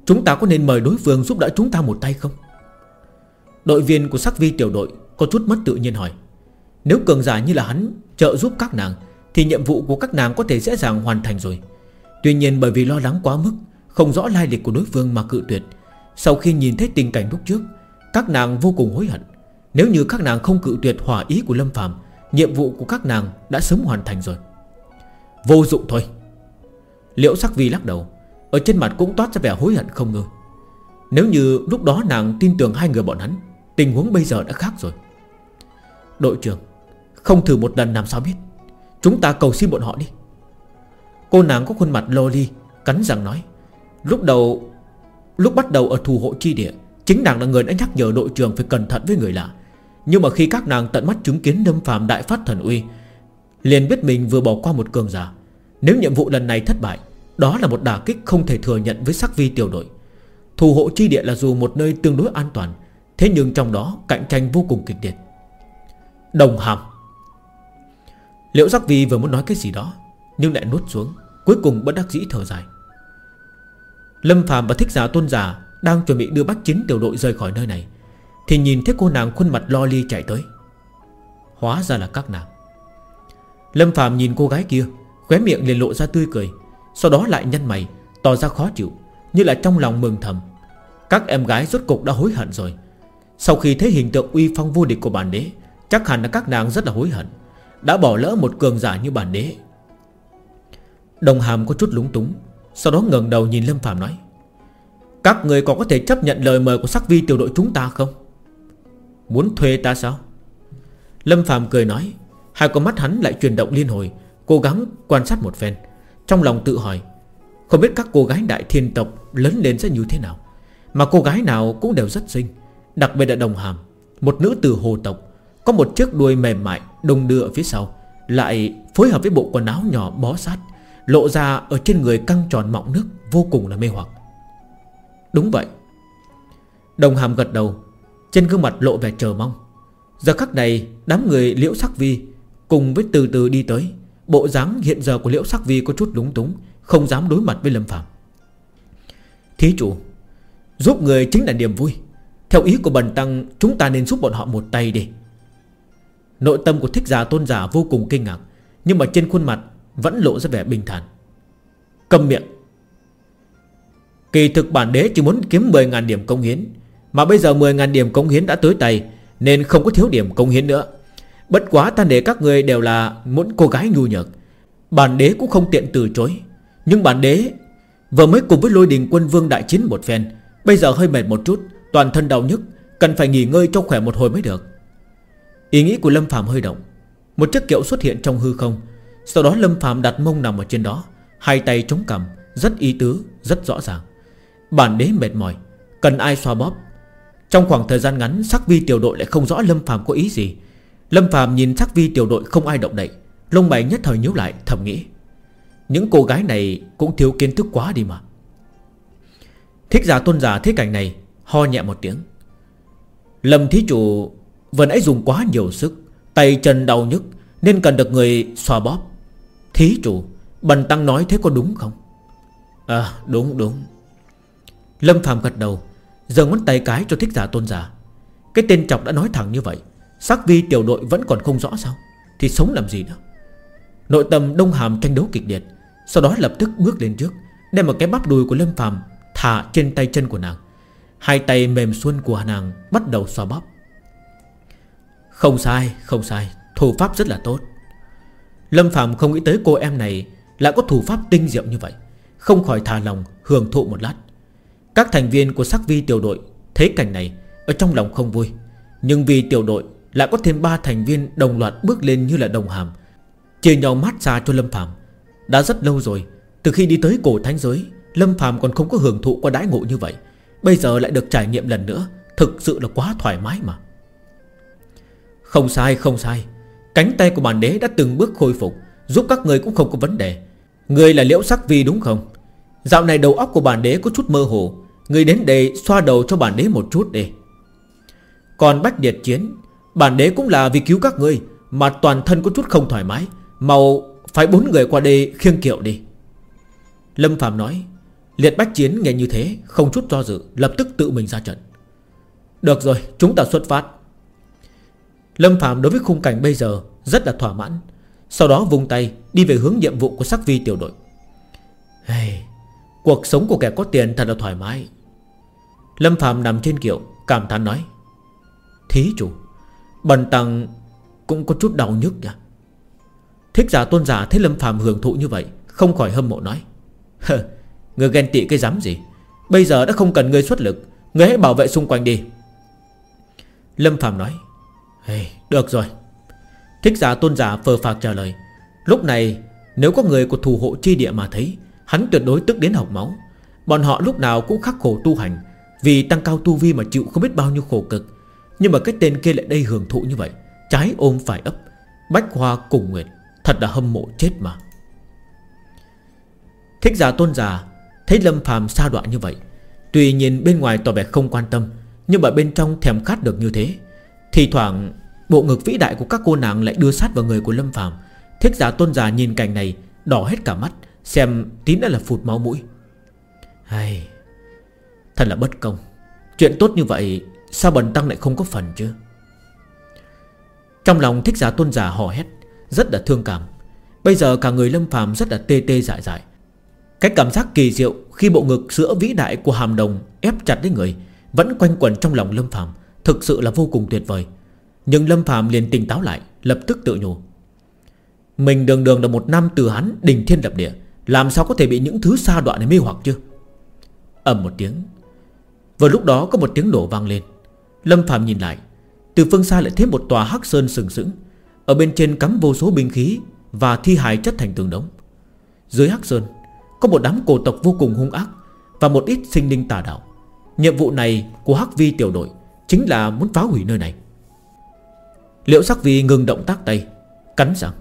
Chúng ta có nên mời đối phương giúp đỡ chúng ta một tay không? Đội viên của sắc vi tiểu đội Có chút mất tự nhiên hỏi. Nếu cường giả như là hắn trợ giúp các nàng, Thì nhiệm vụ của các nàng có thể dễ dàng hoàn thành rồi. Tuy nhiên bởi vì lo lắng quá mức không rõ lai lịch của đối phương mà cự tuyệt. Sau khi nhìn thấy tình cảnh lúc trước, Các nàng vô cùng hối hận. Nếu như các nàng không cự tuyệt hòa ý của Lâm Phàm, Nhiệm vụ của các nàng đã sớm hoàn thành rồi. Vô dụng thôi. Liễu sắc vi lắc đầu, Ở trên mặt cũng toát ra vẻ hối hận không ngơ Nếu như lúc đó nàng tin tưởng hai người bọn hắn, Tình huống bây giờ đã khác rồi. Đội trưởng, Không thử một lần làm sao biết. Chúng ta cầu xin bọn họ đi. Cô nàng có khuôn mặt lô ly, Cắn răng nói. Lúc đầu, Lúc bắt đầu ở thù hộ chi địa, Chính nàng là người đã nhắc nhở đội trưởng phải cẩn thận với người lạ. Nhưng mà khi các nàng tận mắt chứng kiến Lâm phàm đại phát thần uy, Liền biết mình vừa bỏ qua một cường giả. Nếu nhiệm vụ lần này thất bại, Đó là một đả kích không thể thừa nhận với sắc vi tiểu đội. Thù hộ chi địa là dù một nơi tương đối an toàn, Thế nhưng trong đó cạnh tranh vô cùng kịch liệt. Đồng hàm. Liễu giác vi vừa muốn nói cái gì đó, Nhưng lại nuốt xuống, Cuối cùng bất đắc dĩ thở dài. Lâm Phạm và thích giả tôn giả Đang chuẩn bị đưa bách chính tiểu đội rời khỏi nơi này, Thì nhìn thấy cô nàng khuôn mặt lo ly chạy tới. Hóa ra là các nàng. Lâm Phạm nhìn cô gái kia, Khóe miệng liền lộ ra tươi cười, Sau đó lại nhăn mày, Tỏ ra khó chịu, Như là trong lòng mừng thầm. Các em gái rốt cục đã hối hận rồi. Sau khi thấy hình tượng uy phong vô địch của bản đế, Chắc hẳn là các nàng rất là hối hận, Đã bỏ lỡ một cường giả như bản đế. Đồng hàm có chút lúng túng sau đó ngẩng đầu nhìn Lâm Phạm nói, Các người còn có thể chấp nhận lời mời của sắc vi tiểu đội chúng ta không? Muốn thuê ta sao? Lâm Phạm cười nói, Hai con mắt hắn lại chuyển động liên hồi, Cố gắng quan sát một phen. Trong lòng tự hỏi, Không biết các cô gái đại thiên tộc lớn lên sẽ như thế nào, Mà cô gái nào cũng đều rất xinh, Đặc biệt là đồng hàm, Một nữ từ hồ tộc, Có một chiếc đuôi mềm mại đông đưa ở phía sau, Lại phối hợp với bộ quần áo nhỏ bó sát. Lộ ra ở trên người căng tròn mọng nước Vô cùng là mê hoặc. Đúng vậy. Đồng hàm gật đầu, Trên gương mặt lộ vẻ chờ mong. Giờ khắc này, đám người liễu sắc vi Cùng với từ từ đi tới, Bộ dáng hiện giờ của liễu sắc vi có chút lúng túng, Không dám đối mặt với Lâm Phạm Thí chủ, Giúp người chính là niềm vui. Theo ý của bần tăng, Chúng ta nên giúp bọn họ một tay đi. Nội tâm của thích giả tôn giả vô cùng kinh ngạc, Nhưng mà trên khuôn mặt vẫn lộ ra vẻ bình thản. Cầm miệng. Kỳ thực bản đế chỉ muốn kiếm 10.000 điểm công hiến, Mà bây giờ 10.000 điểm công hiến đã tới tay, Nên không có thiếu điểm công hiến nữa. Bất quá ta để các người đều là Muốn cô gái nhu nhược. Bản đế cũng không tiện từ chối. Nhưng bản đế Vừa mới cùng với lôi đình quân vương đại chiến một phen, Bây giờ hơi mệt một chút, Toàn thân đau nhức, Cần phải nghỉ ngơi cho khỏe một hồi mới được. Ý nghĩ của Lâm Phạm hơi động. Một chiếc kiệu xuất hiện trong hư không sau đó Lâm Phạm đặt mông nằm ở trên đó Hai tay chống cằm Rất ý tứ, rất rõ ràng. Bản đế mệt mỏi Cần ai xoa bóp? Trong khoảng thời gian ngắn Sắc vi tiểu đội lại không rõ Lâm Phạm có ý gì. Lâm Phạm nhìn sắc vi tiểu đội không ai động đậy Lông mày nhất thời nhíu lại thầm nghĩ. Những cô gái này cũng thiếu kiến thức quá đi mà. Thích giả tôn giả thế cảnh này Ho nhẹ một tiếng. Lâm thí chủ Vừa nãy dùng quá nhiều sức Tay chân đau nhức Nên cần được người xoa bóp. Thí chủ, Bần tăng nói thế có đúng không? À đúng đúng. Lâm Phàm gật đầu Giờ ngón tay cái cho thích giả tôn giả. Cái tên chọc đã nói thẳng như vậy, Sắc vi tiểu đội vẫn còn không rõ sao? Thì sống làm gì nữa Nội tâm Đông Hàm tranh đấu kịch liệt, Sau đó lập tức bước lên trước, Đem một cái bắp đùi của Lâm Phàm Thả trên tay chân của nàng. Hai tay mềm xuân của nàng Bắt đầu xoa bóp. Không sai không sai, Thủ pháp rất là tốt. Lâm Phạm không nghĩ tới cô em này Lại có thủ pháp tinh diệu như vậy, Không khỏi thả lòng, hưởng thụ một lát. Các thành viên của sắc vi tiểu đội Thấy cảnh này Ở trong lòng không vui, Nhưng vì tiểu đội lại có thêm 3 thành viên đồng loạt bước lên như là đồng hàm, Chia nhau mát xa cho Lâm Phạm. Đã rất lâu rồi, Từ khi đi tới cổ thánh giới, Lâm Phạm còn không có hưởng thụ qua đãi ngộ như vậy, Bây giờ lại được trải nghiệm lần nữa, Thực sự là quá thoải mái mà. Không sai không sai Cánh tay của bản đế đã từng bước khôi phục, Giúp các người cũng không có vấn đề. Người là liễu sắc vi đúng không? Dạo này đầu óc của bản đế có chút mơ hồ. Người đến đây xoa đầu cho bản đế một chút đi. Còn Bách Điệt Chiến Bản đế cũng là vì cứu các người Mà toàn thân có chút không thoải mái. Màu phải bốn người qua đây khiêng kiệu đi. Lâm Phạm nói, Liệt Bách Chiến nghe như thế, Không chút do dự, Lập tức tự mình ra trận. Được rồi, chúng ta xuất phát. Lâm Phạm đối với khung cảnh bây giờ Rất là thỏa mãn. Sau đó vung tay đi về hướng nhiệm vụ của sắc vi tiểu đội. Hey, Cuộc sống của kẻ có tiền thật là thoải mái. Lâm Phạm nằm trên kiệu Cảm thán nói Thí chủ Bần tăng cũng có chút đau nhức nhỉ? Thích giả tôn giả thấy Lâm Phạm hưởng thụ như vậy Không khỏi hâm mộ nói Người ghen tị cái dám gì? Bây giờ đã không cần người xuất lực Người hãy bảo vệ xung quanh đi. Lâm Phạm nói hey, Được rồi. Thích giả tôn giả phờ phạc trả lời Lúc này nếu có người của thủ hộ chi địa mà thấy Hắn tuyệt đối tức đến học máu. Bọn họ lúc nào cũng khắc khổ tu hành Vì tăng cao tu vi mà chịu không biết bao nhiêu khổ cực. Nhưng mà cái tên kia lại đây hưởng thụ như vậy Trái ôm phải ấp. Bách hoa cùng nguyệt Thật là hâm mộ chết mà. Thích giả tôn giả Thấy Lâm phàm xa đoạn như vậy Tuy nhiên bên ngoài tỏ vẻ không quan tâm Nhưng mà bên trong thèm khát được như thế Thì thoảng Bộ ngực vĩ đại của các cô nàng lại đưa sát vào người của Lâm phàm. Thích giả tôn giả nhìn cảnh này, Đỏ hết cả mắt, Xem tín đã là phụt máu mũi. Hay Thật là bất công. Chuyện tốt như vậy, Sao bần tăng lại không có phần chứ? Trong lòng thích giả tôn giả hò hét, Rất là thương cảm. Bây giờ cả người lâm phàm rất là tê tê dại dại. Cái cảm giác kỳ diệu Khi bộ ngực sữa vĩ đại của hàm đồng Ép chặt đến người, Vẫn quanh quẩn trong lòng lâm phàm, Thực sự là vô cùng tuyệt vời. Nhưng lâm Phạm liền tỉnh táo lại, Lập tức tự nhủ. Mình đường đường là một năm từ hắn đình thiên lập địa. Làm sao có thể bị những thứ xa đoạn này mê hoặc chứ? Ầm một tiếng. Vừa lúc đó có một tiếng nổ vang lên. Lâm Phạm nhìn lại. Từ phương xa lại thấy một tòa hắc sơn sừng sững. Ở bên trên cắm vô số binh khí Và thi hài chất thành tường đống. Dưới hắc sơn, Có một đám cổ tộc vô cùng hung ác Và một ít sinh linh tà đạo. Nhiệm vụ này của hắc vi tiểu đội Chính là muốn phá hủy nơi này. Liễu sắc vi ngừng động tác tay, Cắn răng.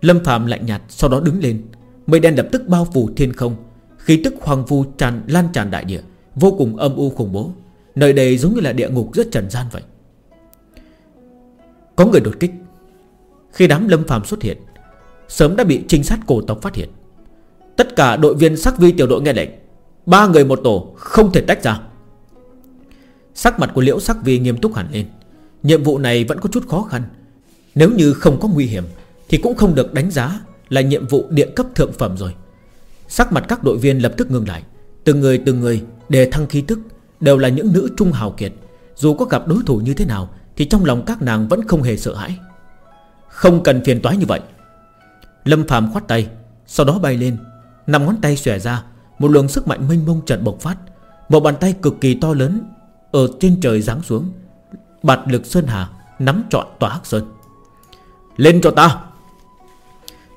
Lâm Phạm lạnh nhạt sau đó đứng lên, Mây đen lập tức bao phủ thiên không, Khí tức hoàng vu tràn, lan tràn đại địa, Vô cùng âm u khủng bố, Nơi đây giống như là địa ngục rất trần gian vậy. Có người đột kích. Khi đám lâm phàm xuất hiện, Sớm đã bị trinh sát cổ tộc phát hiện. Tất cả đội viên sắc vi tiểu đội nghe lệnh, Ba người một tổ, không thể tách ra. Sắc mặt của liễu sắc vi nghiêm túc hẳn lên. Nhiệm vụ này vẫn có chút khó khăn. Nếu như không có nguy hiểm, Thì cũng không được đánh giá Là nhiệm vụ địa cấp thượng phẩm rồi. Sắc mặt các đội viên lập tức ngừng lại, Từng người từng người đề thăng khí tức, Đều là những nữ trung hào kiệt. Dù có gặp đối thủ như thế nào, Thì trong lòng các nàng vẫn không hề sợ hãi. Không cần phiền toái như vậy. Lâm Phạm khoát tay, Sau đó bay lên Nằm ngón tay xòe ra, Một luồng sức mạnh mênh mông trận bộc phát. Một bàn tay cực kỳ to lớn Ở trên trời giáng xuống. Bạt lực Sơn Hà Nắm trọn tòa hắc Sơn. Lên cho ta.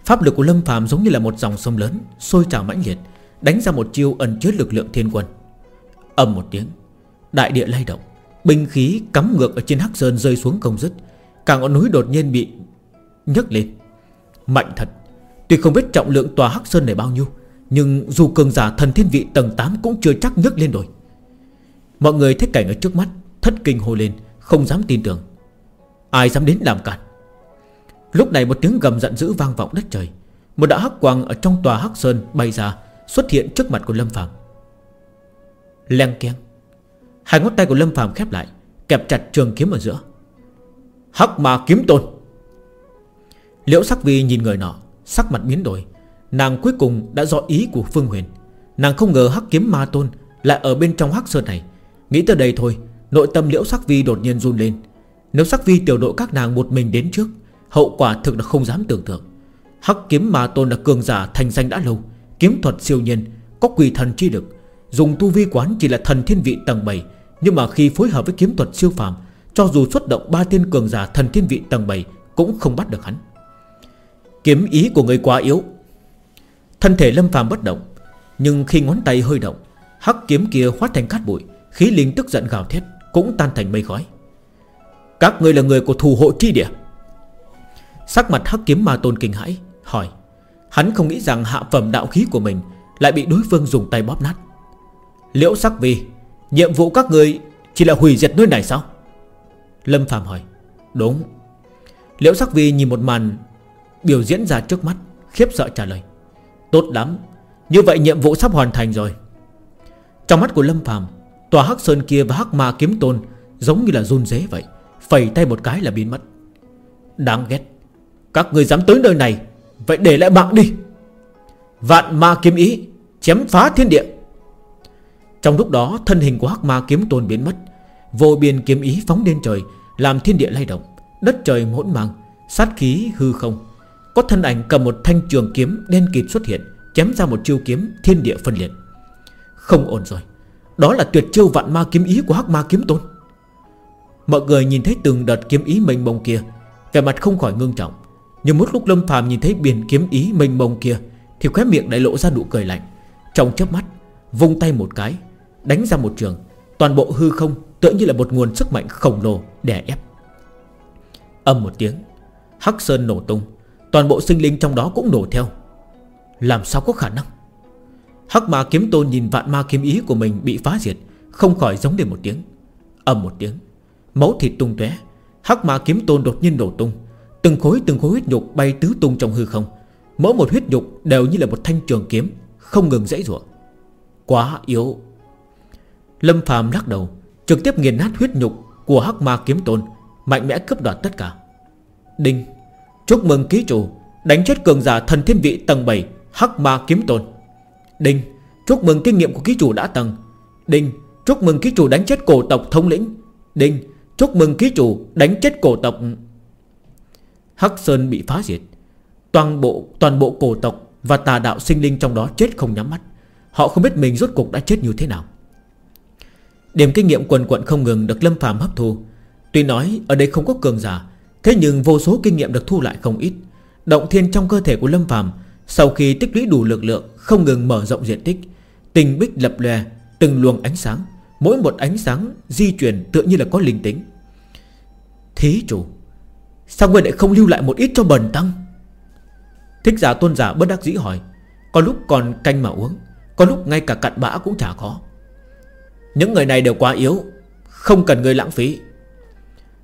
Pháp lực của Lâm Phạm giống như là một dòng sông lớn, Sôi trào mãnh liệt, Đánh ra một chiêu ẩn chứa lực lượng thiên quân. Ầm một tiếng, Đại địa lay động, Binh khí cắm ngược ở trên hắc sơn rơi xuống công dứt, Cả ngọn núi đột nhiên bị nhấc lên. Mạnh thật, Tuy không biết trọng lượng tòa hắc sơn này bao nhiêu, Nhưng dù cường giả thần thiên vị tầng 8 Cũng chưa chắc nhấc lên rồi Mọi người thấy cảnh ở trước mắt, Thất kinh hô lên. Không dám tin tưởng. Ai dám đến làm cản Lúc này một tiếng gầm giận dữ vang vọng đất trời. Một đạo hắc quang ở trong tòa hắc sơn bay ra, Xuất hiện trước mặt của Lâm Phạm Leng keng. Hai ngón tay của Lâm Phạm khép lại, Kẹp chặt trường kiếm ở giữa. Hắc mà kiếm tôn. Liễu sắc vi nhìn người nọ, Sắc mặt biến đổi. Nàng cuối cùng đã rõ ý của Phương Huyền. Nàng không ngờ hắc kiếm ma tôn Lại ở bên trong hắc sơn này. Nghĩ tới đây thôi Nội tâm liễu sắc vi đột nhiên run lên. Nếu sắc vi tiểu đội các nàng một mình đến trước, Hậu quả thực là không dám tưởng tượng. Hắc kiếm ma tôn là cường giả thành danh đã lâu, Kiếm thuật siêu nhiên, Có quỷ thần chi lực. Dùng tu vi quán chỉ là thần thiên vị tầng 7 Nhưng mà khi phối hợp với kiếm thuật siêu phàm, Cho dù xuất động ba tiên cường giả thần thiên vị tầng 7 Cũng không bắt được hắn. Kiếm ý của người quá yếu. Thân thể lâm phàm bất động, Nhưng khi ngón tay hơi động, Hắc kiếm kia hóa thành cát bụi, Khí linh tức giận gào thét. Cũng tan thành mây khói. Các người là người của thù hộ chi địa. Sắc mặt hắc kiếm ma tôn kinh hãi, Hỏi, Hắn không nghĩ rằng hạ phẩm đạo khí của mình Lại bị đối phương dùng tay bóp nát. Liễu sắc vi, Nhiệm vụ các người chỉ là hủy diệt nơi này sao? Lâm Phạm hỏi, Đúng. Liễu sắc vi nhìn một màn Biểu diễn ra trước mắt, Khiếp sợ trả lời, Tốt lắm, Như vậy nhiệm vụ sắp hoàn thành rồi. Trong mắt của Lâm Phạm Tòa hắc sơn kia và hắc ma kiếm tôn Giống như là run dế vậy, Phẩy tay một cái là biến mất. Đáng ghét, Các người dám tới nơi này, Vậy để lại mạng đi. Vạn ma kiếm ý Chém phá thiên địa. Trong lúc đó, thân hình của hắc ma kiếm tôn biến mất, Vô biên kiếm ý phóng lên trời, Làm thiên địa lay động, Đất trời hỗn mang Sát khí hư không. Có thân ảnh cầm một thanh trường kiếm đen kịt xuất hiện, Chém ra một chiêu kiếm thiên địa phân liệt. Không ổn rồi. Đó là tuyệt chiêu vạn ma kiếm ý của hắc ma kiếm tôn. Mọi người nhìn thấy từng đợt kiếm ý mênh mông kia, Vẻ mặt không khỏi ngưng trọng. Nhưng một lúc Lâm phàm nhìn thấy biển kiếm ý mênh mông kia, Thì khóe miệng lại lộ ra nụ cười lạnh. Trong chớp mắt, Vung tay một cái, Đánh ra một trường. Toàn bộ hư không tựa như là một nguồn sức mạnh khổng lồ đè ép. Âm một tiếng, Hắc sơn nổ tung. Toàn bộ sinh linh trong đó cũng nổ theo. Làm sao có khả năng? Hắc ma kiếm tôn nhìn vạn ma kiếm ý của mình bị phá diệt, Không khỏi giống lên một tiếng. Ầm một tiếng, Máu thịt tung tóe, Hắc ma kiếm tôn đột nhiên nổ tung. Từng khối từng khối huyết nhục bay tứ tung trong hư không. Mỗi một huyết nhục đều như là một thanh trường kiếm, Không ngừng dãy rủa. Quá yếu. Lâm phàm lắc đầu, Trực tiếp nghiền nát huyết nhục của hắc ma kiếm tôn, Mạnh mẽ cướp đoạt tất cả. Đinh, Chúc mừng ký chủ, Đánh chết cường giả thần thiên vị tầng 7 Hắc ma kiếm tôn. Đinh, Chúc mừng kinh nghiệm của ký chủ đã tăng Đinh, Chúc mừng ký chủ đánh chết cổ tộc thống lĩnh. Đinh, Chúc mừng ký chủ đánh chết cổ tộc. Hắc Sơn bị phá diệt. Toàn bộ toàn bộ cổ tộc Và tà đạo sinh linh trong đó chết không nhắm mắt. Họ không biết mình rốt cục đã chết như thế nào. Điểm kinh nghiệm quần quận không ngừng được Lâm Phàm hấp thu. Tuy nói ở đây không có cường giả, Thế nhưng vô số kinh nghiệm được thu lại không ít. Động thiên trong cơ thể của Lâm Phàm sau khi tích lũy đủ lực lượng, Không ngừng mở rộng diện tích Tình bích lập lè Từng luồng ánh sáng, Mỗi một ánh sáng di chuyển tựa như là có linh tính. Thí chủ, Sao người lại không lưu lại một ít cho bần tăng? Thích giả tôn giả bất đắc dĩ hỏi, Có lúc còn canh mà uống, Có lúc ngay cả cặn bã cũng chả có. Những người này đều quá yếu, Không cần người lãng phí.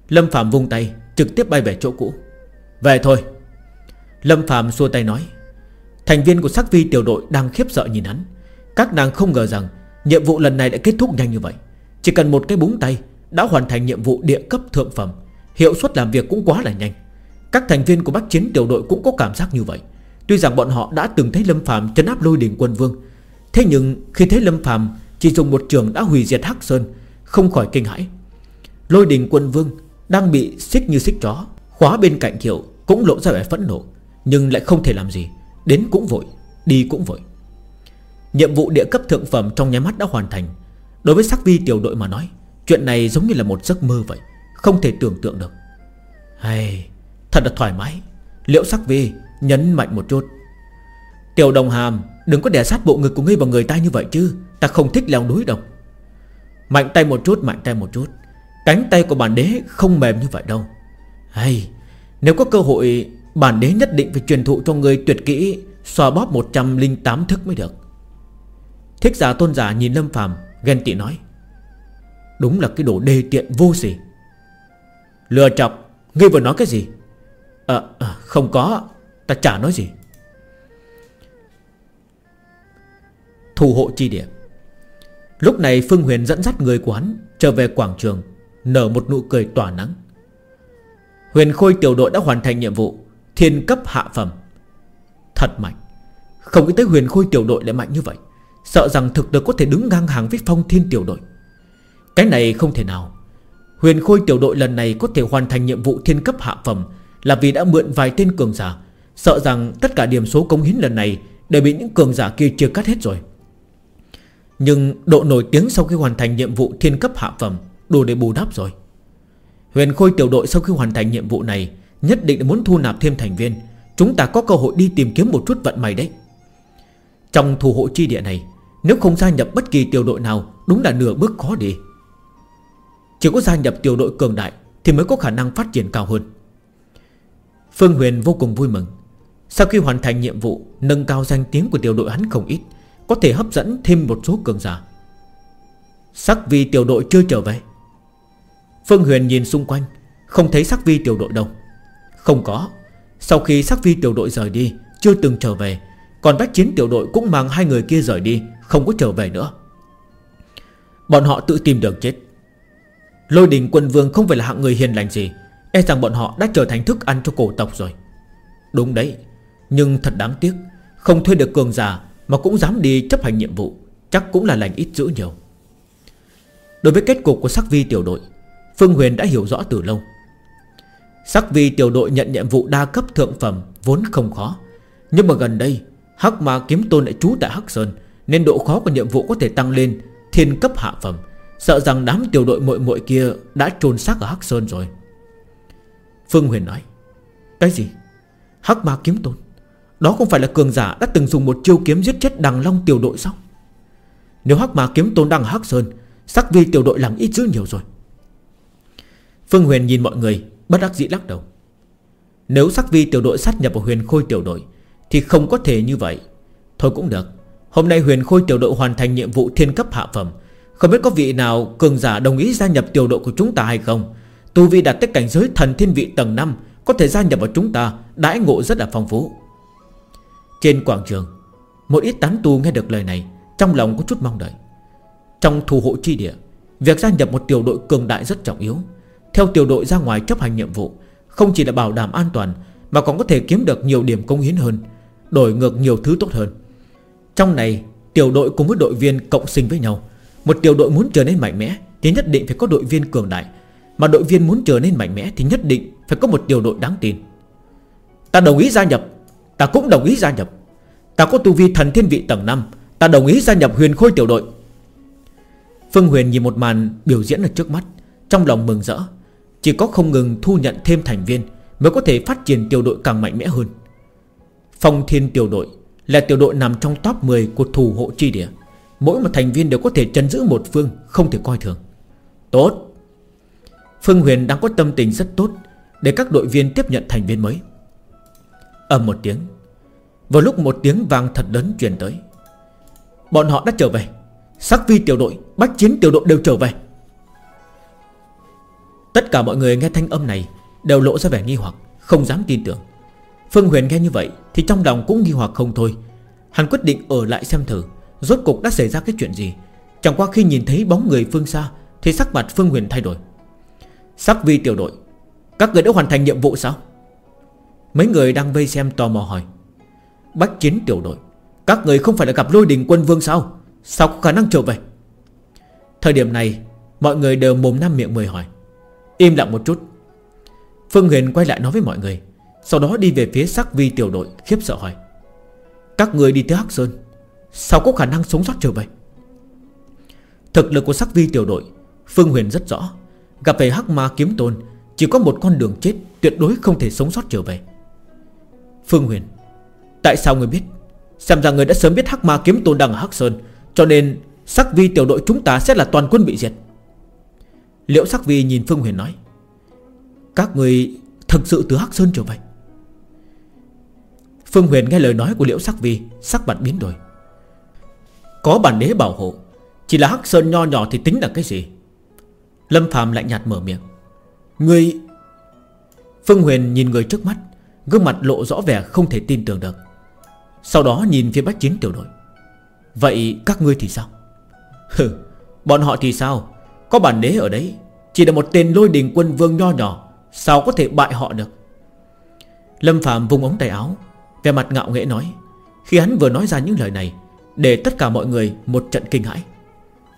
Lâm Phạm vung tay, Trực tiếp bay về chỗ cũ. Về thôi. Lâm Phạm xua tay nói Thành viên của sắc vi tiểu đội đang khiếp sợ nhìn hắn. Các nàng không ngờ rằng Nhiệm vụ lần này đã kết thúc nhanh như vậy. Chỉ cần một cái búng tay Đã hoàn thành nhiệm vụ địa cấp thượng phẩm, Hiệu suất làm việc cũng quá là nhanh. Các thành viên của Bắc Chiến tiểu đội cũng có cảm giác như vậy. Tuy rằng bọn họ đã từng thấy Lâm Phạm chấn áp lôi đỉnh quân vương, Thế nhưng khi thấy Lâm Phạm Chỉ dùng một trường đã hủy diệt Hắc Sơn, Không khỏi kinh hãi. Lôi đỉnh quân vương đang bị xích như xích chó, Khóa bên cạnh Thiệu cũng lộ ra vẻ phẫn nộ, Nhưng lại không thể làm gì. Đến cũng vội, đi cũng vội. Nhiệm vụ địa cấp thượng phẩm trong nháy mắt đã hoàn thành. Đối với sắc vi tiểu đội mà nói Chuyện này giống như là một giấc mơ vậy Không thể tưởng tượng được. Hay Thật là thoải mái. Liệu sắc vi nhấn mạnh một chút. Tiểu đồng hàm Đừng có đè sát bộ ngực của ngươi vào người ta như vậy chứ Ta không thích leo núi đâu. Mạnh tay một chút mạnh tay một chút. Cánh tay của bản đế không mềm như vậy đâu. Hay Nếu có cơ hội Bản đế nhất định phải truyền thụ cho người tuyệt kỹ Xoa bóp 108 thức mới được. Thích giả tôn giả nhìn Lâm Phàm Ghen tị nói Đúng là cái đồ đê tiện vô sỉ. Lừa chọc Ngươi vừa nói cái gì? À, à, không có Ta chả nói gì. Thủ hộ chi địa. Lúc này Phương Huyền dẫn dắt người của hắn Trở về quảng trường Nở một nụ cười tỏa nắng. Huyền Khôi tiểu đội đã hoàn thành nhiệm vụ Thiên cấp hạ phẩm. Thật mạnh. Không nghĩ tới huyền Khôi tiểu đội lại mạnh như vậy. Sợ rằng thực lực có thể đứng ngang hàng với phong thiên tiểu đội. Cái này không thể nào. Huyền Khôi tiểu đội lần này có thể hoàn thành nhiệm vụ thiên cấp hạ phẩm Là vì đã mượn vài tên cường giả. Sợ rằng tất cả điểm số công hiến lần này Đều bị những cường giả kia chưa cắt hết rồi. Nhưng độ nổi tiếng sau khi hoàn thành nhiệm vụ thiên cấp hạ phẩm Đủ để bù đắp rồi. Huyền Khôi tiểu đội sau khi hoàn thành nhiệm vụ này Nhất định muốn thu nạp thêm thành viên. Chúng ta có cơ hội đi tìm kiếm một chút vận may đấy. Trong thủ hộ chi địa này, Nếu không gia nhập bất kỳ tiểu đội nào, Đúng là nửa bước khó đi. Chỉ có gia nhập tiểu đội cường đại Thì mới có khả năng phát triển cao hơn. Phương Huyền vô cùng vui mừng. Sau khi hoàn thành nhiệm vụ Nâng cao danh tiếng của tiểu đội hắn không ít, Có thể hấp dẫn thêm một số cường giả. Sắc vi tiểu đội chưa trở về. Phương Huyền nhìn xung quanh, Không thấy sắc vi tiểu đội đâu. Không có. Sau khi sắc vi tiểu đội rời đi, Chưa từng trở về, Còn bách chiến tiểu đội cũng mang hai người kia rời đi, Không có trở về nữa. Bọn họ tự tìm đường chết. Lôi đình quân vương không phải là hạng người hiền lành gì E rằng bọn họ đã trở thành thức ăn cho cổ tộc rồi. Đúng đấy, Nhưng thật đáng tiếc, Không thuê được cường giả Mà cũng dám đi chấp hành nhiệm vụ, Chắc cũng là lành ít dữ nhiều. Đối với kết cục của sắc vi tiểu đội, Phương Huyền đã hiểu rõ từ lâu. Sắc vi tiểu đội nhận nhiệm vụ đa cấp thượng phẩm Vốn không khó. Nhưng mà gần đây, Hắc ma kiếm tôn lại trú tại Hắc Sơn, Nên độ khó của nhiệm vụ có thể tăng lên Thiên cấp hạ phẩm. Sợ rằng đám tiểu đội muội muội kia Đã trồn xác ở Hắc Sơn rồi. Phương Huyền nói, Cái gì? Hắc ma kiếm tôn? Đó không phải là cường giả đã từng dùng một chiêu kiếm giết chết đằng long tiểu đội sao? Nếu Hắc ma kiếm tôn đang ở Hắc Sơn, Sắc vi tiểu đội làm ít dữ nhiều rồi. Phương Huyền nhìn mọi người Bất đắc dĩ lắc đầu. Nếu sắc vi tiểu đội sát nhập vào huyền khôi tiểu đội, Thì không có thể như vậy. Thôi cũng được, Hôm nay huyền khôi tiểu đội hoàn thành nhiệm vụ thiên cấp hạ phẩm. Không biết có vị nào cường giả đồng ý gia nhập tiểu đội của chúng ta hay không? Tu vi đạt tới cảnh giới thần thiên vị tầng 5 Có thể gia nhập vào chúng ta, Đãi ngộ rất là phong phú. Trên quảng trường, Một ít tán tu nghe được lời này, Trong lòng có chút mong đợi. Trong thủ hộ chi địa, Việc gia nhập một tiểu đội cường đại rất trọng yếu theo tiểu đội ra ngoài chấp hành nhiệm vụ, Không chỉ là bảo đảm an toàn, Mà còn có thể kiếm được nhiều điểm công hiến hơn, Đổi ngược nhiều thứ tốt hơn. Trong này, tiểu đội cùng với đội viên cộng sinh với nhau. Một tiểu đội muốn trở nên mạnh mẽ Thì nhất định phải có đội viên cường đại. Mà đội viên muốn trở nên mạnh mẽ Thì nhất định phải có một tiểu đội đáng tin. Ta đồng ý gia nhập, Ta cũng đồng ý gia nhập. Ta có tu vi thần thiên vị tầng 5 Ta đồng ý gia nhập huyền khôi tiểu đội. Phương Huyền nhìn một màn biểu diễn ở trước mắt, Trong lòng mừng rỡ chỉ có không ngừng thu nhận thêm thành viên Mới có thể phát triển tiểu đội càng mạnh mẽ hơn. Phong thiên tiểu đội Là tiểu đội nằm trong top 10 của thủ hộ chi địa. Mỗi một thành viên đều có thể chân giữ một phương, Không thể coi thường. Tốt. Phương Huyền đang có tâm tình rất tốt Để các đội viên tiếp nhận thành viên mới. Ầm một tiếng. Vào lúc một tiếng vang thật lớn truyền tới. Bọn họ đã trở về. Sắc vi tiểu đội, Bách chiến tiểu đội đều trở về. Tất cả mọi người nghe thanh âm này Đều lộ ra vẻ nghi hoặc, Không dám tin tưởng. Phương Huyền nghe như vậy Thì trong lòng cũng nghi hoặc không thôi. Hắn quyết định ở lại xem thử, Rốt cục đã xảy ra cái chuyện gì. Chẳng qua khi nhìn thấy bóng người phương xa Thì sắc mặt Phương Huyền thay đổi. Sắc vi tiểu đội, Các người đã hoàn thành nhiệm vụ sao? Mấy người đang vây xem tò mò hỏi. Bách chiến tiểu đội, Các người không phải là gặp lôi đình quân vương sao? Sao có khả năng trở về? Thời điểm này, Mọi người đều mồm năm miệng mười hỏi. Im lặng một chút. Phương Huyền quay lại nói với mọi người, Sau đó đi về phía sắc vi tiểu đội, Khiếp sợ hỏi, Các người đi tới Hắc Sơn, Sao có khả năng sống sót trở về? Thực lực của sắc vi tiểu đội, Phương Huyền rất rõ, Gặp về Hắc Ma Kiếm Tôn, Chỉ có một con đường chết Tuyệt đối không thể sống sót trở về. Phương Huyền, Tại sao người biết? Xem ra người đã sớm biết Hắc Ma Kiếm Tôn đang ở Hắc Sơn, Cho nên sắc vi tiểu đội chúng ta sẽ là toàn quân bị diệt. Liễu Sắc Vi nhìn Phương Huyền nói, Các người thực sự từ Hắc Sơn trở về? Phương Huyền nghe lời nói của Liễu Sắc Vi, Sắc mặt biến đổi. Có bản đế bảo hộ, Chỉ là Hắc Sơn nho nhỏ thì tính là cái gì? Lâm Phạm lại nhạt mở miệng. Người Phương Huyền nhìn người trước mắt, Gương mặt lộ rõ vẻ không thể tin tưởng được. Sau đó nhìn phía bách chiến tiểu đội. Vậy các ngươi thì sao? [laughs] Hừ, Bọn họ thì sao? Có bản đế ở đấy, Chỉ là một tên lôi đình quân vương nho nhỏ, Sao có thể bại họ được? Lâm Phạm vùng ống tay áo Về mặt ngạo nghễ nói, Khi hắn vừa nói ra những lời này, Để tất cả mọi người một trận kinh hãi.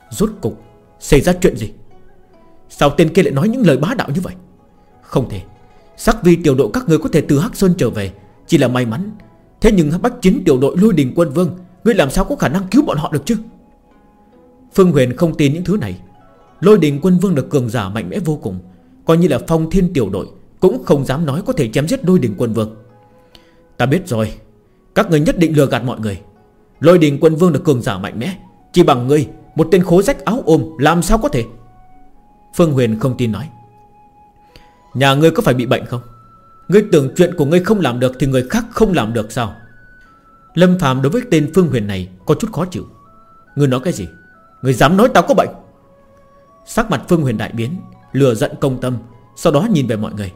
Rốt cục, Xảy ra chuyện gì? Sao tên kia lại nói những lời bá đạo như vậy? Không thể, Sắc vi tiểu đội các người có thể từ Hắc Sơn trở về, Chỉ là may mắn. Thế nhưng bách chiến tiểu đội lôi đình quân vương, Ngươi làm sao có khả năng cứu bọn họ được chứ? Phương Huyền không tin những thứ này Lôi đình quân vương được cường giả mạnh mẽ vô cùng. Coi như là phong thiên tiểu đội, Cũng không dám nói có thể chém giết lôi đình quân vương. Ta biết rồi, Các người nhất định lừa gạt mọi người. Lôi đình quân vương được cường giả mạnh mẽ, Chỉ bằng ngươi, Một tên khố rách áo ôm, Làm sao có thể? Phương Huyền không tin nói. Nhà ngươi có phải bị bệnh không? Ngươi tưởng chuyện của ngươi không làm được Thì người khác không làm được sao? Lâm Phạm đối với tên Phương Huyền này Có chút khó chịu. Ngươi nói cái gì? Ngươi dám nói tao có bệnh. Sắc mặt Phương Huyền đại biến Lừa giận công tâm, Sau đó nhìn về mọi người.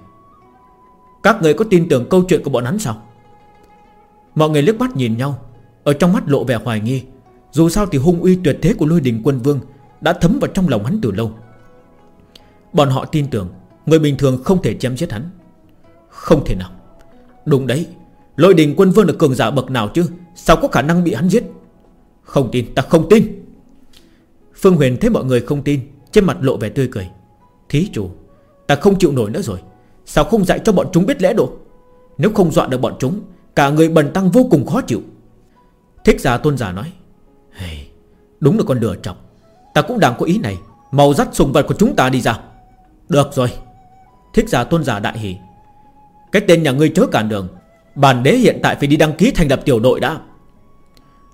Các người có tin tưởng câu chuyện của bọn hắn sao? Mọi người liếc mắt nhìn nhau, Ở trong mắt lộ vẻ hoài nghi. Dù sao thì hung uy tuyệt thế của lôi đình quân vương Đã thấm vào trong lòng hắn từ lâu. Bọn họ tin tưởng, Người bình thường không thể chém giết hắn. Không thể nào. Đúng đấy, Lôi đình quân vương là cường giả bậc nào chứ? Sao có khả năng bị hắn giết? Không tin, ta không tin. Phương Huyền thấy mọi người không tin trên mặt lộ vẻ tươi cười. Thí chủ Ta không chịu nổi nữa rồi. Sao không dạy cho bọn chúng biết lẽ độ Nếu không dọa được bọn chúng Cả người bần tăng vô cùng khó chịu. Thích giả tôn giả nói hey, Đúng là con lừa chọc. Ta cũng đang có ý này. Màu dắt sùng vật của chúng ta đi ra. Được rồi. Thích giả tôn giả đại hỷ Cái tên nhà ngươi chớ cản đường. Bản đế hiện tại phải đi đăng ký thành lập tiểu đội đã.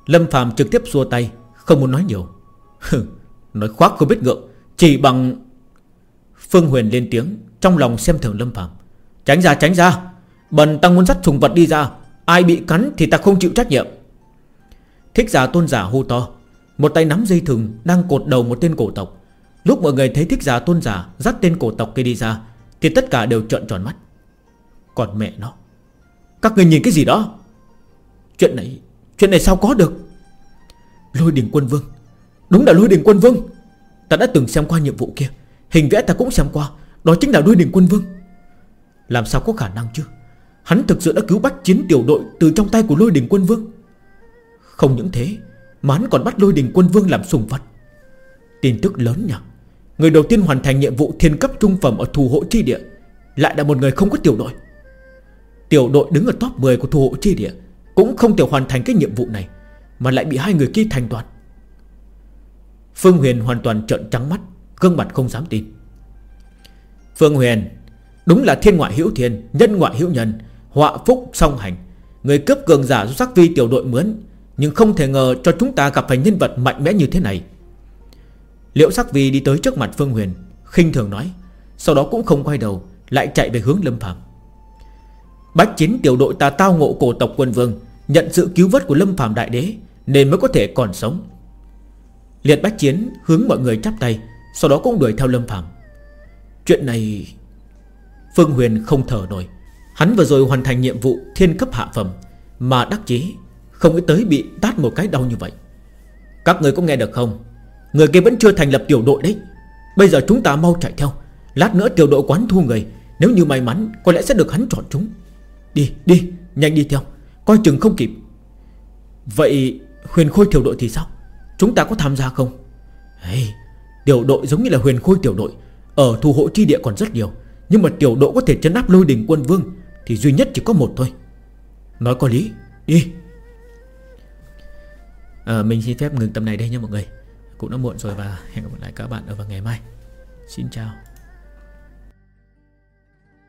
Lâm phàm trực tiếp xua tay Không muốn nói nhiều. [laughs] Nói khoác không biết ngượng. Chỉ bằng Phương Huyền lên tiếng, Trong lòng xem thường Lâm Phạm Tránh ra tránh ra. Bần tăng muốn dắt trùng vật đi ra. Ai bị cắn thì ta không chịu trách nhiệm. Thích giả tôn giả hô to. Một tay nắm dây thừng Đang cột đầu một tên cổ tộc. Lúc mọi người thấy thích giả tôn giả Dắt tên cổ tộc kia đi ra, Thì tất cả đều trợn tròn mắt. Còn mẹ nó. Các người nhìn cái gì đó? Chuyện này Chuyện này sao có được? Lôi đình quân vương. Đúng là lôi đình quân vương. Ta đã từng xem qua nhiệm vụ kia. Hình vẽ ta cũng xem qua. Đó chính là đuôi đỉnh quân vương. Làm sao có khả năng chứ? Hắn thực sự đã cứu bắt chiến tiểu đội Từ trong tay của lôi đỉnh quân vương. Không những thế, Mà hắn còn bắt lôi đỉnh quân vương làm sùng vật. Tin tức lớn nhỉ? Người đầu tiên hoàn thành nhiệm vụ thiên cấp trung phẩm Ở thù hộ chi địa, Lại là một người không có tiểu đội. Tiểu đội đứng ở top 10 của thù hộ chi địa Cũng không thể hoàn thành cái nhiệm vụ này, Mà lại bị hai người kia thành toàn Phương Huyền hoàn toàn trợn trắng mắt, Gương mặt không dám tin. Phương Huyền, Đúng là thiên ngoại hữu thiên, Nhân ngoại hữu nhân, Họa phúc song hành. Người cướp cường giả do sắc vi tiểu đội mướn, Nhưng không thể ngờ cho chúng ta gặp phải nhân vật mạnh mẽ như thế này. Liễu sắc vi đi tới trước mặt Phương Huyền, khinh thường nói, Sau đó cũng không quay đầu, Lại chạy về hướng Lâm Phạm Bách chiến tiểu đội ta tao ngộ cổ tộc quân vương, Nhận sự cứu vớt của Lâm Phạm Đại Đế, Nên mới có thể còn sống. Liệt bách chiến hướng mọi người chắp tay, Sau đó cũng đuổi theo Lâm Phạm Chuyện này, Phương Huyền không thở nổi. Hắn vừa rồi hoàn thành nhiệm vụ thiên cấp hạ phẩm, Mà đắc chí Không nghĩ tới bị tát một cái đau như vậy. Các người có nghe được không? Người kia vẫn chưa thành lập tiểu đội đấy. Bây giờ chúng ta mau chạy theo. Lát nữa tiểu đội quán thu người. Nếu như may mắn, có lẽ sẽ được hắn chọn chúng. Đi đi, nhanh đi theo. Coi chừng không kịp. Vậy huyền khôi tiểu đội thì sao? Chúng ta có tham gia không? Hey, Tiểu đội giống như là huyền khôi tiểu đội. Ở thủ hộ chi địa còn rất nhiều. Nhưng mà tiểu đội có thể chấn áp lôi đình quân vương Thì duy nhất chỉ có một thôi. Nói có lý Đi. À, Mình xin phép ngừng tập này đây nha mọi người. Cũng đã muộn rồi và hẹn gặp lại các bạn ở vào ngày mai. Xin chào.